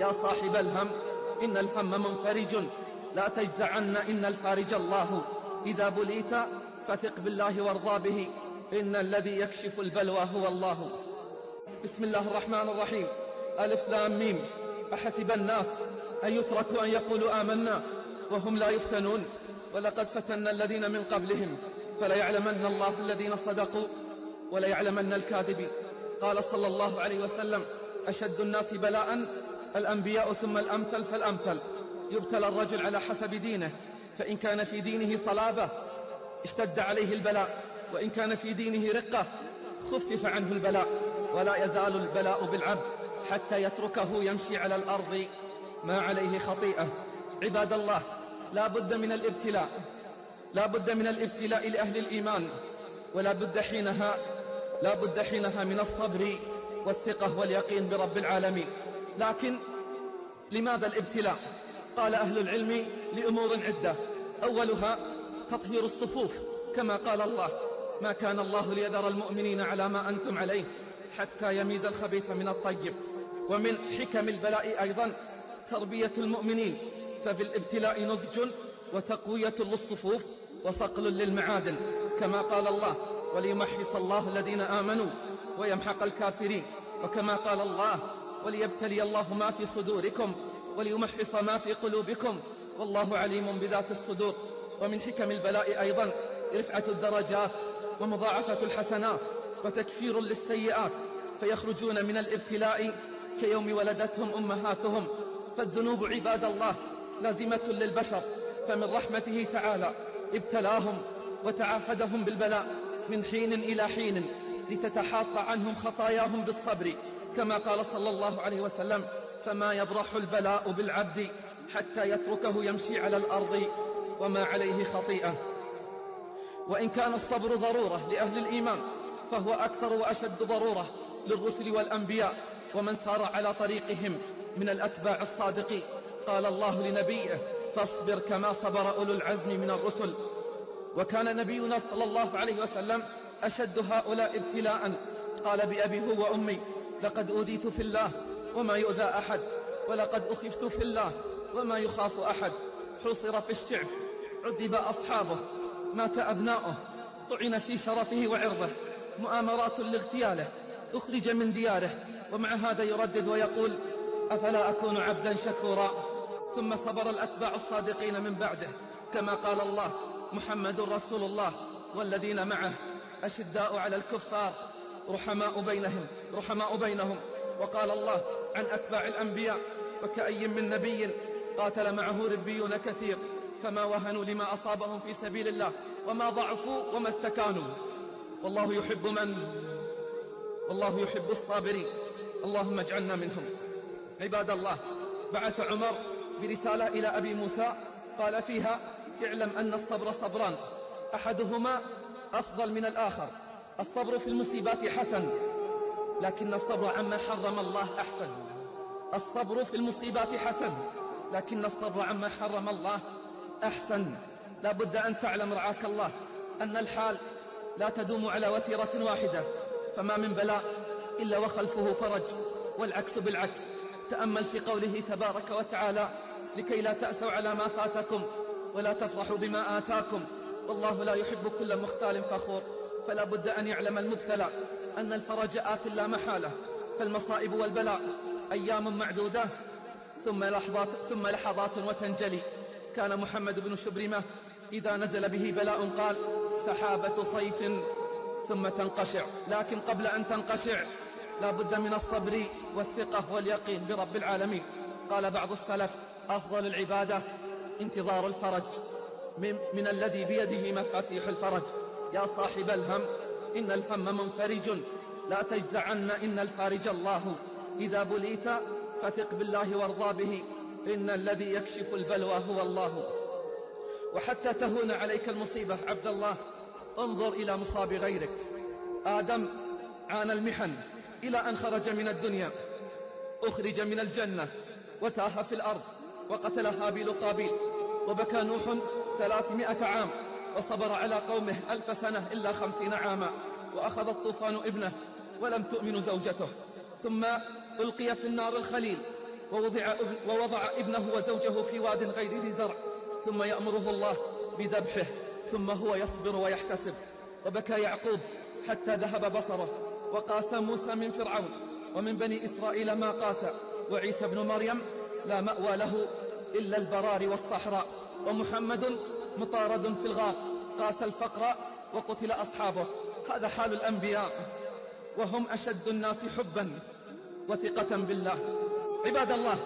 يا صاحب الهم إن الهم منفرج. لا تجزعن إن الفارج الله. إذا بليت فثق بالله وارضى به. إن الذي يكشف البلوى هو الله. بسم الله الرحمن الرحيم. ألف لام ميم. أحسب الناس أن يتركوا أن يقولوا آمنا وهم لا يفتنون. ولقد فتنا الذين من قبلهم. فليعلمن الله الذين صدقوا وليعلمن الكاذبين. قال صلى الله عليه وسلم أشد الناس بلاء الأنبياء ثم الأمثل فالأمثل. يبتلى الرجل على حسب دينه. فإن كان في دينه صلابة اشتد عليه البلاء. وإن كان في دينه رقة خفف عنه البلاء. ولا يزال البلاء بالعبد حتى يتركه يمشي على الأرض. ما عليه خطيئة. عباد الله لا بد من الابتلاء. لا بد من الابتلاء لأهل الإيمان. ولا بد حينها لا بد حينها من الصبر والثقة واليقين برب العالمين. لكن لماذا الابتلاء؟ قال أهل العلم لأمور عدة. أولها تطهير الصفوف كما قال الله ما كان الله ليذر المؤمنين على ما أنتم عليه حتى يميز الخبيث من الطيب ومن حكم البلاء أيضا تربية المؤمنين ففي الابتلاء نضج وتقوية للصفوف وصقل للمعادن كما قال الله وليمحص الله الذين آمنوا ويمحق الكافرين وكما قال الله وليبتلي الله ما في صدوركم وليمحص ما في قلوبكم. والله عليم بذات الصدور. ومن حكم البلاء أيضا رفعة الدرجات ومضاعفة الحسنات وتكفير للسيئات. فيخرجون من الابتلاء كيوم ولدتهم أمهاتهم. فالذنوب عباد الله لازمة للبشر. فمن رحمته تعالى ابتلاهم وتعاهدهم بالبلاء من حين إلى حين. لتتحاط عنهم خطاياهم بالصبر كما قال صلى الله عليه وسلم فما يبرح البلاء بالعبد حتى يتركه يمشي على الأرض وما عليه خطيئة. وإن كان الصبر ضرورة لأهل الإيمان فهو أكثر وأشد ضرورة للرسل والأنبياء ومن سار على طريقهم من الأتباع الصادقين قال الله لنبيه فاصبر كما صبر أولو العزم من الرسل. وكان نبينا صلى الله عليه وسلم أشد هؤلاء ابتلاء. قال بأبي هو وأمي لقد أوذيت في الله وما يؤذى أحد ولقد أخفت في الله وما يخاف أحد. حصر في الشعب عذب أصحابه مات أبناؤه طعن في شرفه وعرضه مؤامرات لاغتياله أخرج من دياره. ومع هذا يردد ويقول أفلا أكون عبدا شكورا. ثم صبر الأتباع الصادقين من بعده كما قال الله محمد رسول الله والذين معه. أشداء على الكفار. رحماء بينهم رحماء بينهم. وقال الله عن أتباع الأنبياء وكأي من نبي قاتل معه ربيون كثير فما وهنوا لما أصابهم في سبيل الله وما ضعفوا وما استكانوا. والله يحب من؟ والله يحب الصابرين. اللهم اجعلنا منهم. عباد الله بعث عمر برسالة إلى أبي موسى قال فيها اعلم أن الصبر صبران. أحدهما أفضل من الآخر. الصبر في المصيبات حسن لكن الصبر عما حرم الله أحسن. الصبر في المصيبات حسن لكن الصبر عما حرم الله أحسن. لا بد أن تعلم رعاك الله أن الحال لا تدوم على وتيرة واحدة. فما من بلاء إلا وخلفه فرج والعكس بالعكس. تأمل في قوله تبارك وتعالى لكي لا تأسوا على ما فاتكم ولا تفرحوا بما آتاكم. والله لا يحب كل مختال فخور فلا بد أن يعلم المبتلى أن الفرج آت لا محالة فالمصائب والبلاء أيام معدودة ثم لحظات, ثم لحظات وتنجلي. كان محمد بن شبرمة إذا نزل به بلاء قال سحابة صيف ثم تنقشع لكن قبل أن تنقشع لا بد من الصبر والثقة واليقين برب العالمين. قال بعض السلف أفضل العبادة انتظار الفرج. من, من الذي بيده مفاتيح الفرج. يا صاحب الهم إن الهم منفرج. لا تجزعن إن الفارج الله. إذا بليت فثق بالله وارضى به. إن الذي يكشف البلوى هو الله. وحتى تهون عليك المصيبة عبد الله انظر إلى مصاب غيرك. آدم عانى المحن إلى أن خرج من الدنيا. أخرج من الجنة وتاه في الأرض وقتل هابيل قابيل وبكى نوح ثلاثمائة عام وصبر على قومه ألف سنة إلا خمسين عاما وأخذ الطوفان ابنه ولم تؤمن زوجته. ثم ألقي في النار الخليل ووضع, ووضع ابنه وزوجه في واد غير ذي زرع. ثم يأمره الله بذبحه. ثم هو يصبر ويحتسب. وبكى يعقوب حتى ذهب بصره وقاس موسى من فرعون. ومن بني إسرائيل ما قاس. وعيسى بن مريم لا مأوى له إلا البرار والصحراء ومحمد مطارد في الغار قاس الفقر وقتل أصحابه. هذا حال الأنبياء وهم أشد الناس حبا وثقة بالله. عباد الله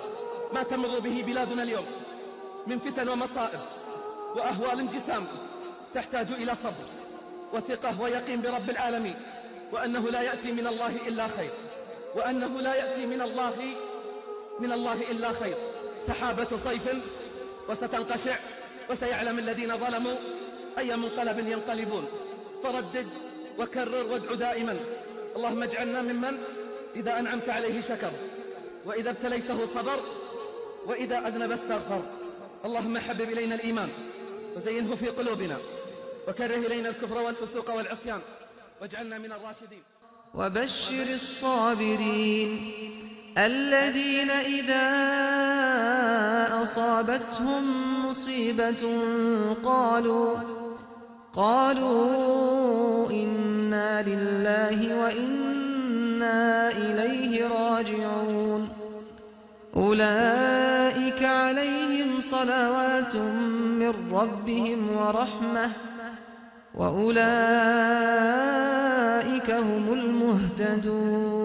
ما تمر به بلادنا اليوم من فتن ومصائب وأهوال انجسام تحتاج إلى صبر وثقة ويقين برب العالمين وأنه لا يأتي من الله إلا خير وأنه لا يأتي من الله من الله إلا خير. سحابة صيف وستنقشع وسيعلم الذين ظلموا أي منقلب ينقلبون. فردد وكرر وادع دائما. اللهم اجعلنا ممن إذا أنعمت عليه شكر وإذا ابتليته صبر وإذا أذنب استغفر. اللهم حبب إلينا الإيمان وزينه في قلوبنا وكره إلينا الكفر والفسوق والعصيان واجعلنا من الراشدين. وبشر الصابرين. الذين إذا أصابتهم مصيبة قالوا قالوا إنا لله وإنا إليه راجعون. أولئك عليهم صلوات من ربهم ورحمة وأولئك هم المهتدون.